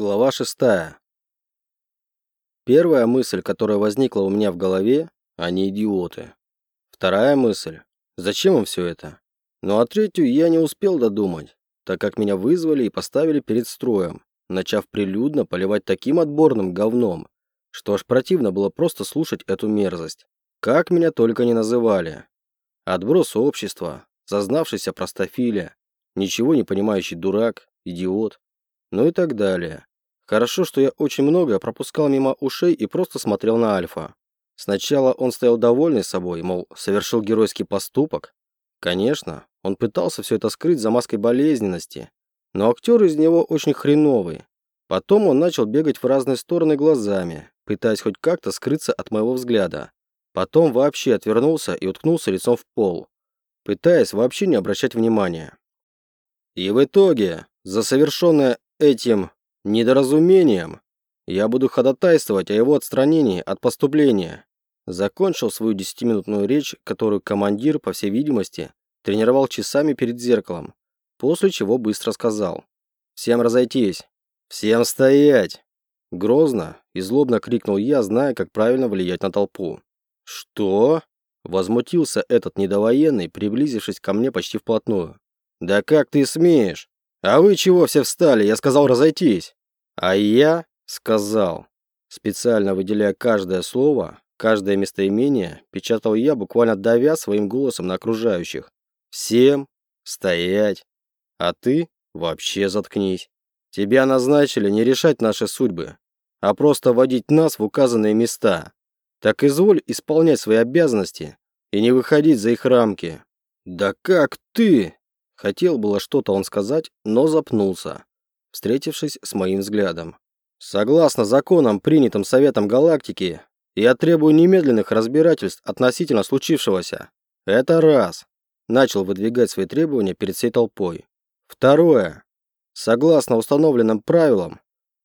Глава шестая. Первая мысль, которая возникла у меня в голове, они идиоты. Вторая мысль, зачем им все это? Ну а третью я не успел додумать, так как меня вызвали и поставили перед строем, начав прилюдно поливать таким отборным говном, что аж противно было просто слушать эту мерзость. Как меня только не называли. Отброс общества, зазнавшийся простофиля, ничего не понимающий дурак, идиот, ну и так далее. Хорошо, что я очень многое пропускал мимо ушей и просто смотрел на Альфа. Сначала он стоял довольный собой, мол, совершил геройский поступок. Конечно, он пытался все это скрыть за маской болезненности, но актер из него очень хреновый. Потом он начал бегать в разные стороны глазами, пытаясь хоть как-то скрыться от моего взгляда. Потом вообще отвернулся и уткнулся лицом в пол, пытаясь вообще не обращать внимания. И в итоге, за совершенное этим недоразумением я буду ходатайствовать о его отстранении от поступления. Закончил свою десятиминутную речь, которую командир, по всей видимости, тренировал часами перед зеркалом, после чего быстро сказал. «Всем разойтись! Всем стоять!» Грозно и злобно крикнул я, зная, как правильно влиять на толпу. «Что?» Возмутился этот недовоенный, приблизившись ко мне почти вплотную. «Да как ты смеешь? А вы чего все встали? Я сказал разойтись!» А я сказал, специально выделяя каждое слово, каждое местоимение, печатал я, буквально давя своим голосом на окружающих. Всем стоять. А ты вообще заткнись. Тебя назначили не решать наши судьбы, а просто водить нас в указанные места. Так изволь исполнять свои обязанности и не выходить за их рамки. Да как ты? Хотел было что-то он сказать, но запнулся встретившись с моим взглядом. Согласно законам, принятым Советом Галактики, я требую немедленных разбирательств относительно случившегося. Это раз. Начал выдвигать свои требования перед всей толпой. Второе. Согласно установленным правилам,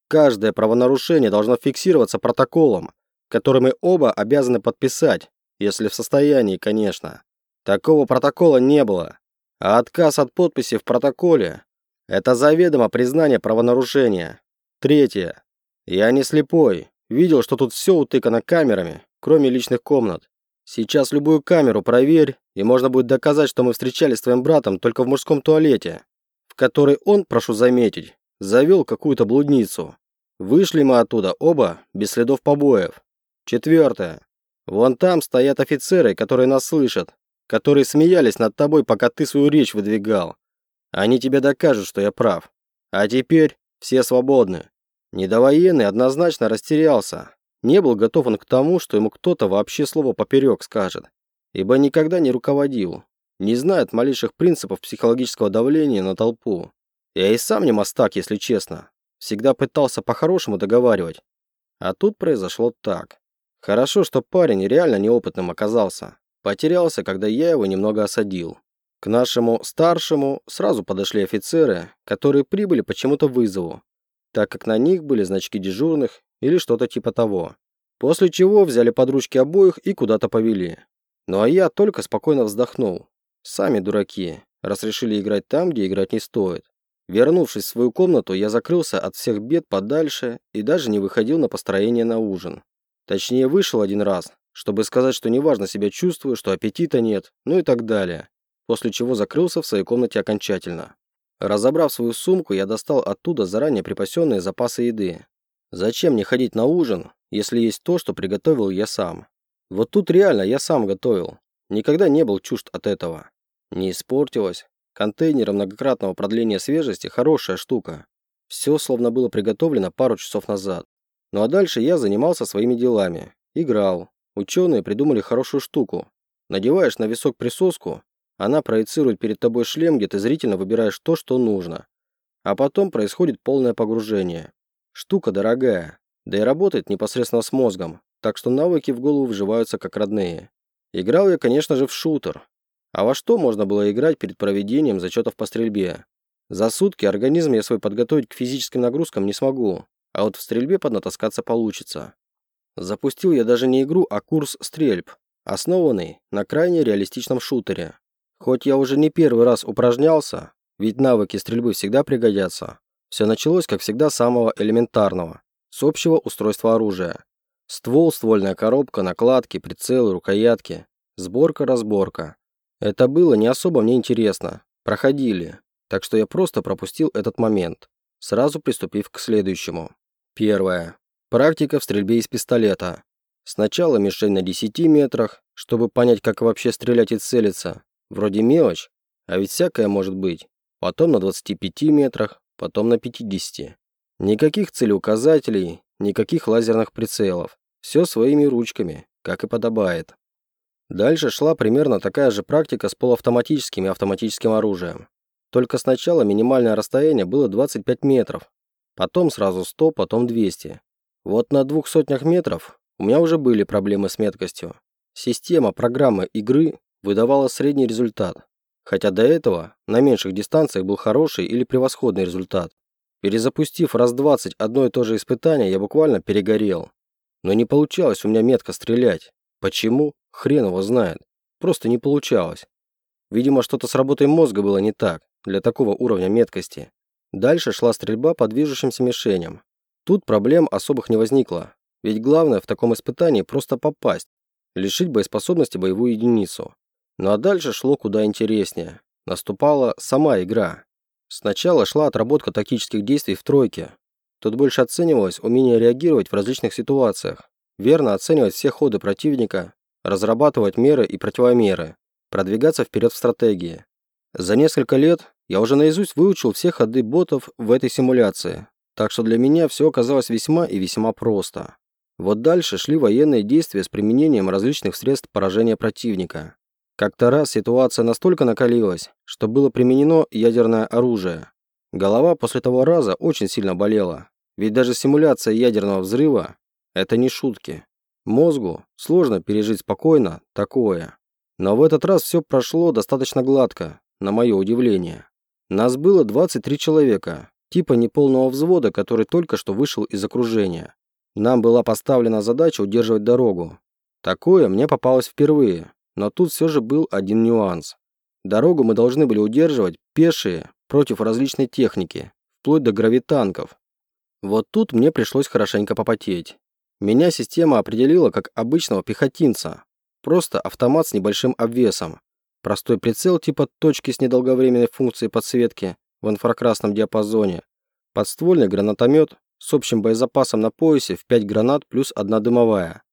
каждое правонарушение должно фиксироваться протоколом, который мы оба обязаны подписать, если в состоянии, конечно. Такого протокола не было, а отказ от подписи в протоколе это заведомо признание правонарушения. Третье. Я не слепой. Видел, что тут все утыкано камерами, кроме личных комнат. Сейчас любую камеру проверь, и можно будет доказать, что мы встречались с твоим братом только в мужском туалете, в который он, прошу заметить, завел какую-то блудницу. Вышли мы оттуда оба без следов побоев. Четвертое. Вон там стоят офицеры, которые нас слышат, которые смеялись над тобой, пока ты свою речь выдвигал. Они тебе докажут, что я прав. А теперь все свободны. Недовоенный однозначно растерялся. Не был готов он к тому, что ему кто-то вообще слово поперек скажет. Ибо никогда не руководил. Не знает малейших принципов психологического давления на толпу. Я и сам не мастак, если честно. Всегда пытался по-хорошему договаривать. А тут произошло так. Хорошо, что парень реально неопытным оказался. Потерялся, когда я его немного осадил. К нашему старшему сразу подошли офицеры, которые прибыли почему-то вызову, так как на них были значки дежурных или что-то типа того. После чего взяли под ручки обоих и куда-то повели. Ну а я только спокойно вздохнул. Сами дураки, раз решили играть там, где играть не стоит. Вернувшись в свою комнату, я закрылся от всех бед подальше и даже не выходил на построение на ужин. Точнее, вышел один раз, чтобы сказать, что неважно себя чувствую, что аппетита нет, ну и так далее после чего закрылся в своей комнате окончательно. Разобрав свою сумку, я достал оттуда заранее припасенные запасы еды. Зачем мне ходить на ужин, если есть то, что приготовил я сам? Вот тут реально я сам готовил. Никогда не был чужд от этого. Не испортилось. Контейнеры многократного продления свежести – хорошая штука. Все словно было приготовлено пару часов назад. Ну а дальше я занимался своими делами. Играл. Ученые придумали хорошую штуку. Надеваешь на висок присоску, она проецирует перед тобой шлем, где ты зрительно выбираешь то, что нужно. А потом происходит полное погружение. Штука дорогая, да и работает непосредственно с мозгом, так что навыки в голову вживаются как родные. Играл я, конечно же, в шутер. А во что можно было играть перед проведением зачетов по стрельбе? За сутки организм я свой подготовить к физическим нагрузкам не смогу, а вот в стрельбе поднатаскаться получится. Запустил я даже не игру, а курс стрельб, основанный на крайне реалистичном шутере. Хоть я уже не первый раз упражнялся, ведь навыки стрельбы всегда пригодятся, Все началось, как всегда, с самого элементарного, с общего устройства оружия. Ствол, ствольная коробка, накладки, прицелы, рукоятки. Сборка-разборка. Это было не особо мне интересно. Проходили. Так что я просто пропустил этот момент, сразу приступив к следующему. Первое. Практика в стрельбе из пистолета. Сначала мишень на 10 метрах, чтобы понять, как вообще стрелять и целиться. Вроде мелочь, а ведь всякое может быть. Потом на 25 метрах, потом на 50. Никаких целеуказателей, никаких лазерных прицелов. Все своими ручками, как и подобает. Дальше шла примерно такая же практика с полуавтоматическим и автоматическим оружием. Только сначала минимальное расстояние было 25 метров, потом сразу 100, потом 200. Вот на двух сотнях метров у меня уже были проблемы с меткостью. Система программы игры выдавала средний результат, хотя до этого на меньших дистанциях был хороший или превосходный результат. Перезапустив раз 20 одно и то же испытание, я буквально перегорел. Но не получалось у меня метко стрелять. Почему? Хрен его знает. Просто не получалось. Видимо, что-то с работой мозга было не так, для такого уровня меткости. Дальше шла стрельба по движущимся мишеням. Тут проблем особых не возникло, ведь главное в таком испытании просто попасть, лишить боеспособности боевую единицу. Ну а дальше шло куда интереснее. Наступала сама игра. Сначала шла отработка тактических действий в тройке. Тут больше оценивалось умение реагировать в различных ситуациях, верно оценивать все ходы противника, разрабатывать меры и противомеры, продвигаться вперед в стратегии. За несколько лет я уже наизусть выучил все ходы ботов в этой симуляции, так что для меня все оказалось весьма и весьма просто. Вот дальше шли военные действия с применением различных средств поражения противника. Как-то раз ситуация настолько накалилась, что было применено ядерное оружие. Голова после того раза очень сильно болела, ведь даже симуляция ядерного взрыва – это не шутки. Мозгу сложно пережить спокойно такое. Но в этот раз все прошло достаточно гладко, на мое удивление. Нас было 23 человека, типа неполного взвода, который только что вышел из окружения. Нам была поставлена задача удерживать дорогу. Такое мне попалось впервые, но тут все же был один нюанс. Дорогу мы должны были удерживать пешие против различной техники, вплоть до гравитанков. Вот тут мне пришлось хорошенько попотеть. Меня система определила как обычного пехотинца. Просто автомат с небольшим обвесом. Простой прицел типа точки с недолговременной функцией подсветки в инфракрасном диапазоне. Подствольный гранатомет с общим боезапасом на поясе в 5 гранат плюс одна дымовая.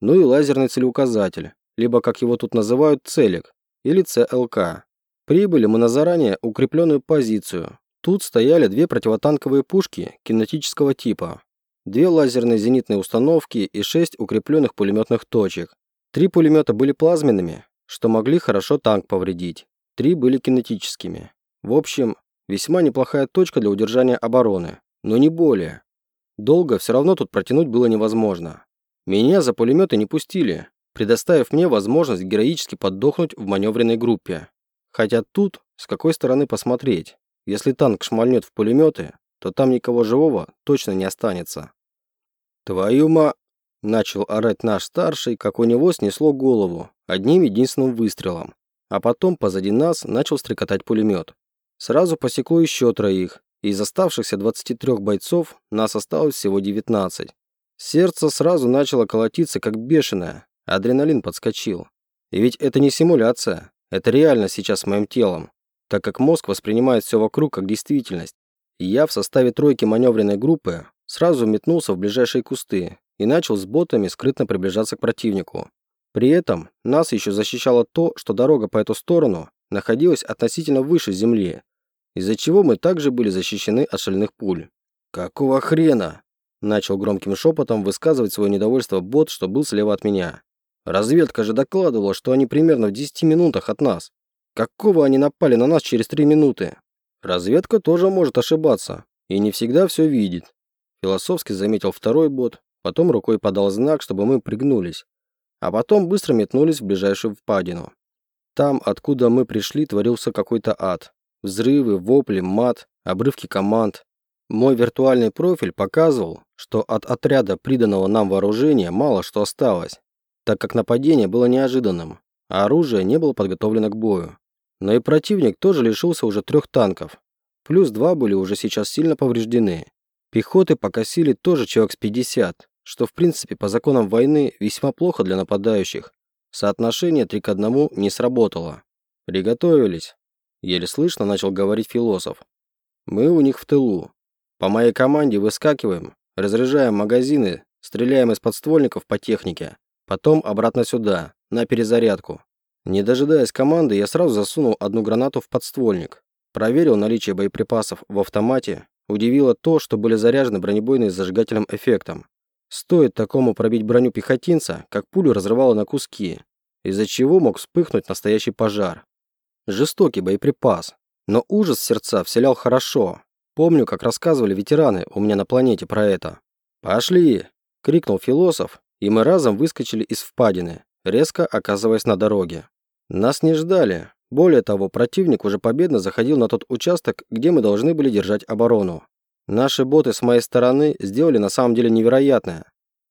Ну и лазерный целеуказатель, либо, как его тут называют, целик, или ЦЛК. Прибыли мы на заранее укрепленную позицию. Тут стояли две противотанковые пушки кинетического типа, две лазерные зенитные установки и шесть укрепленных пулеметных точек. Три пулемета были плазменными, что могли хорошо танк повредить. Три были кинетическими. В общем, весьма неплохая точка для удержания обороны, но не более. Долго все равно тут протянуть было невозможно. Меня за пулеметы не пустили, предоставив мне возможность героически поддохнуть в маневренной группе. Хотя тут с какой стороны посмотреть. Если танк шмальнет в пулеметы, то там никого живого точно не останется. «Твою ма...» – начал орать наш старший, как у него снесло голову одним единственным выстрелом. А потом позади нас начал стрекотать пулемет. Сразу посекло еще троих, и из оставшихся 23 бойцов нас осталось всего 19. Сердце сразу начало колотиться как бешеное, адреналин подскочил. И ведь это не симуляция, это реально сейчас с моим телом, так как мозг воспринимает все вокруг как действительность. И я в составе тройки маневренной группы сразу метнулся в ближайшие кусты и начал с ботами скрытно приближаться к противнику. При этом нас еще защищало то, что дорога по эту сторону находилась относительно выше земли, из-за чего мы также были защищены от шальных пуль. «Какого хрена?» – начал громким шепотом высказывать свое недовольство бот, что был слева от меня. «Разведка же докладывала, что они примерно в 10 минутах от нас. Какого они напали на нас через 3 минуты?» «Разведка тоже может ошибаться и не всегда все видит. Философски заметил второй бот, потом рукой подал знак, чтобы мы пригнулись, а потом быстро метнулись в ближайшую впадину. Там, откуда мы пришли, творился какой-то ад. Взрывы, вопли, мат, обрывки команд. Мой виртуальный профиль показывал, что от отряда приданного нам вооружения мало что осталось, так как нападение было неожиданным, а оружие не было подготовлено к бою. Но и противник тоже лишился уже трех танков. Плюс два были уже сейчас сильно повреждены. Пехоты покосили тоже человек с 50, что в принципе по законам войны весьма плохо для нападающих. Соотношение три к одному не сработало. Приготовились. Еле слышно начал говорить философ. Мы у них в тылу. По моей команде выскакиваем, разряжаем магазины, стреляем из подствольников по технике. Потом обратно сюда, на перезарядку. Не дожидаясь команды, я сразу засунул одну гранату в подствольник. Проверил наличие боеприпасов в автомате. Удивило то, что были заряжены бронебойные с зажигательным эффектом. Стоит такому пробить броню пехотинца, как пулю разрывало на куски, из-за чего мог вспыхнуть настоящий пожар. Жестокий боеприпас, но ужас сердца вселял хорошо. Помню, как рассказывали ветераны у меня на планете про это. «Пошли!» – крикнул философ, и мы разом выскочили из впадины, резко оказываясь на дороге. Нас не ждали, более того, противник уже победно заходил на тот участок, где мы должны были держать оборону. Наши боты с моей стороны сделали на самом деле невероятное.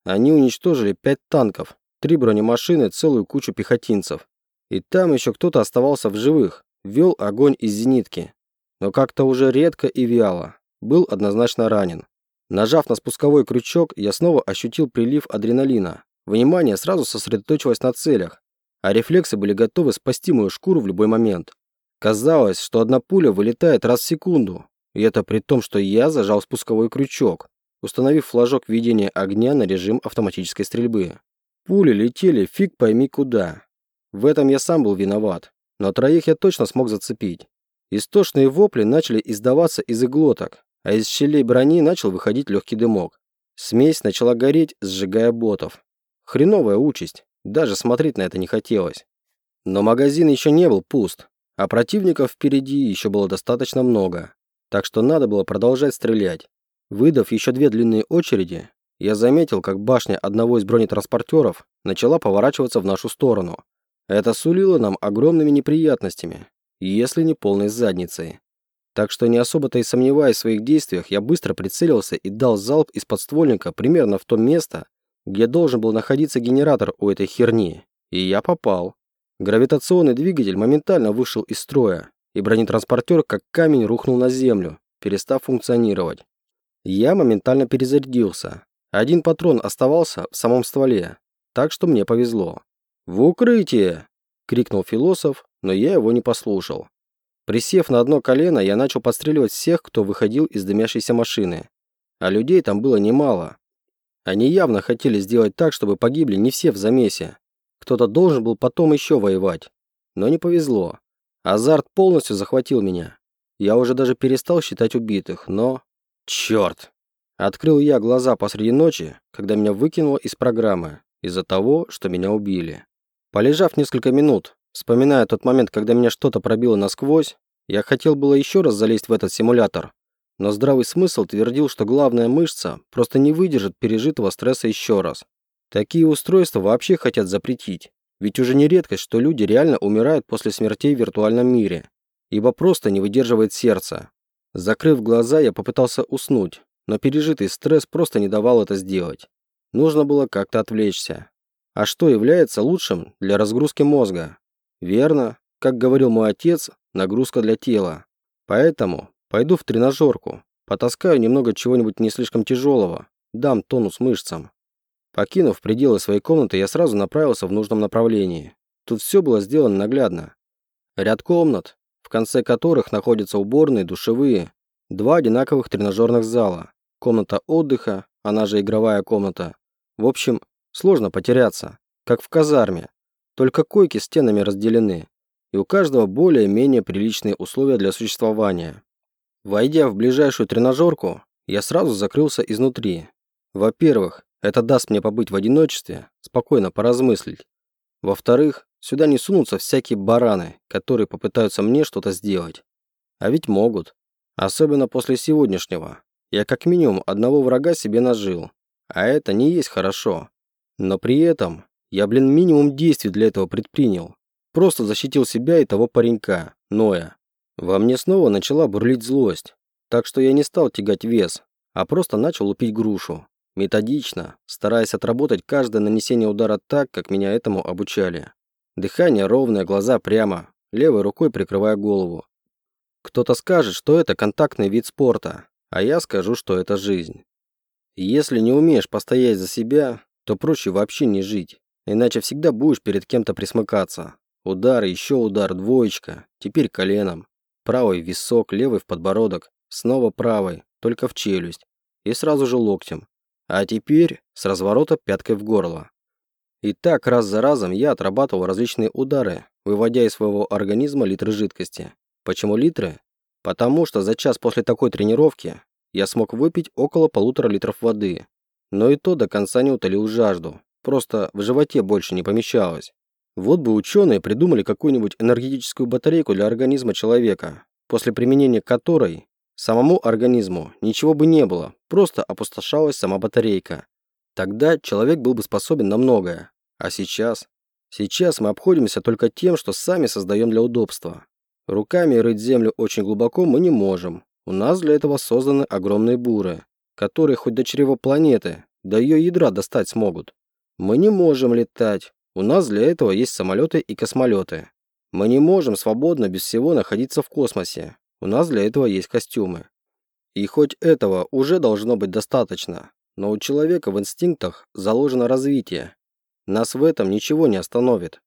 Они уничтожили пять танков, три бронемашины, целую кучу пехотинцев. И там еще кто-то оставался в живых, вел огонь из зенитки. Но как-то уже редко и вяло. Был однозначно ранен. Нажав на спусковой крючок, я снова ощутил прилив адреналина. Внимание сразу сосредоточилось на целях, а рефлексы были готовы спасти мою шкуру в любой момент. Казалось, что одна пуля вылетает раз в секунду, и это при том, что я зажал спусковой крючок, установив флажок ведения огня на режим автоматической стрельбы. Пули летели фиг пойми куда. В этом я сам был виноват, но троих я точно смог зацепить. Истошные вопли начали издаваться из иглоток, а из щелей брони начал выходить легкий дымок. Смесь начала гореть, сжигая ботов. Хреновая участь. Даже смотреть на это не хотелось. Но магазин еще не был пуст, а противников впереди еще было достаточно много. Так что надо было продолжать стрелять. Выдав еще две длинные очереди, я заметил, как башня одного из бронетранспортеров начала поворачиваться в нашу сторону. Это сулило нам огромными неприятностями, если не полной задницей. Так что не особо-то и сомневаясь в своих действиях, я быстро прицелился и дал залп из подствольника примерно в то место, где должен был находиться генератор у этой херни. И я попал. Гравитационный двигатель моментально вышел из строя, и бронетранспортер как камень рухнул на землю, перестав функционировать. Я моментально перезарядился. Один патрон оставался в самом стволе, так что мне повезло. «В укрытие!» – крикнул философ, но я его не послушал. Присев на одно колено, я начал подстреливать всех, кто выходил из дымящейся машины. А людей там было немало, они явно хотели сделать так, чтобы погибли не все в замесе. Кто-то должен был потом еще воевать. Но не повезло. Азарт полностью захватил меня. Я уже даже перестал считать убитых, но... Черт! Открыл я глаза посреди ночи, когда меня выкинуло из программы, из-за того, что меня убили. Полежав несколько минут, вспоминая тот момент, когда меня что-то пробило насквозь, я хотел было еще раз залезть в этот симулятор, но здравый смысл твердил, что главная мышца просто не выдержит пережитого стресса еще раз. Такие устройства вообще хотят запретить. Ведь уже не редкость, что люди реально умирают после смертей в виртуальном мире, ибо просто не выдерживает сердце. Закрыв глаза, я попытался уснуть, но пережитый стресс просто не давал это сделать. Нужно было как-то отвлечься. А что является лучшим для разгрузки мозга? Верно, как говорил мой отец, нагрузка для тела. Поэтому Пойду в тренажерку, потаскаю немного чего-нибудь не слишком тяжелого, дам тонус мышцам. Покинув пределы своей комнаты, я сразу направился в нужном направлении. Тут все было сделано наглядно. Ряд комнат, в конце которых находятся уборные, душевые, два одинаковых тренажерных зала, комната отдыха, она же игровая комната. В общем, сложно потеряться, как в казарме. Только койки стенами разделены, и у каждого более-менее приличные условия для существования. Войдя в ближайшую тренажерку, я сразу закрылся изнутри. Во-первых, это даст мне побыть в одиночестве, спокойно поразмыслить. Во-вторых, сюда не сунутся всякие бараны, которые попытаются мне что-то сделать. А ведь могут. Особенно после сегодняшнего. Я как минимум одного врага себе нажил. А это не есть хорошо. Но при этом я, блин, минимум действий для этого предпринял. Просто защитил себя и того паренька, Ноя. Во мне снова начала бурлить злость, так что я не стал тягать вес, а просто начал лупить грушу. Методично, стараясь отработать каждое нанесение удара так, как меня этому обучали. Дыхание ровное, глаза прямо, левой рукой прикрывая голову. Кто-то скажет, что это контактный вид спорта, а я скажу, что это жизнь. Если не умеешь постоять за себя, то проще вообще не жить, иначе всегда будешь перед кем-то присмыкаться. Удар, еще удар, двоечка, теперь коленом. Правый висок, левый в подбородок, снова правый, только в челюсть, и сразу же локтем. А теперь с разворота пяткой в горло. И так раз за разом я отрабатывал различные удары, выводя из своего организма литры жидкости. Почему литры? Потому что за час после такой тренировки я смог выпить около полутора литров воды. Но и то до конца не утолил жажду. Просто в животе больше не помещалось. Вот бы ученые придумали какую-нибудь энергетическую батарейку для организма человека, после применения которой самому организму ничего бы не было, просто опустошалась сама батарейка. Тогда человек был бы способен на многое. А сейчас? Сейчас мы обходимся только тем, что сами создаем для удобства. Руками рыть землю очень глубоко мы не можем. У нас для этого созданы огромные буры, которые хоть до чрева планеты, до ее ядра достать смогут. Мы не можем летать. У нас для этого есть самолеты и космолеты. Мы не можем свободно без всего находиться в космосе. У нас для этого есть костюмы. И хоть этого уже должно быть достаточно, но у человека в инстинктах заложено развитие. Нас в этом ничего не остановит.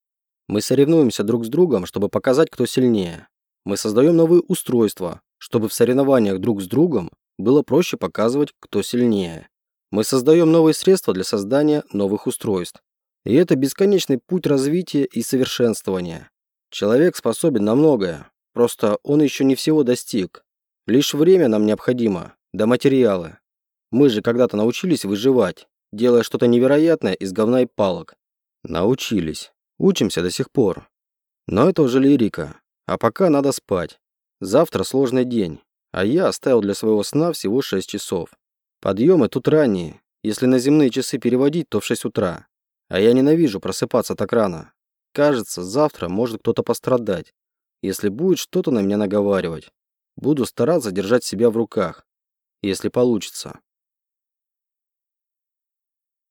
Мы соревнуемся друг с другом, чтобы показать, кто сильнее. Мы создаем новые устройства, чтобы в соревнованиях друг с другом было проще показывать, кто сильнее. Мы создаем новые средства для создания новых устройств. И это бесконечный путь развития и совершенствования. Человек способен на многое, просто он еще не всего достиг. Лишь время нам необходимо, да материалы. Мы же когда-то научились выживать, делая что-то невероятное из говна и палок. Научились. Учимся до сих пор. Но это уже лирика. А пока надо спать. Завтра сложный день, а я оставил для своего сна всего 6 часов. Подъемы тут ранние. Если на земные часы переводить, то в 6 утра. А я ненавижу просыпаться так рано. Кажется, завтра может кто-то пострадать, если будет что-то на меня наговаривать. Буду стараться держать себя в руках, если получится.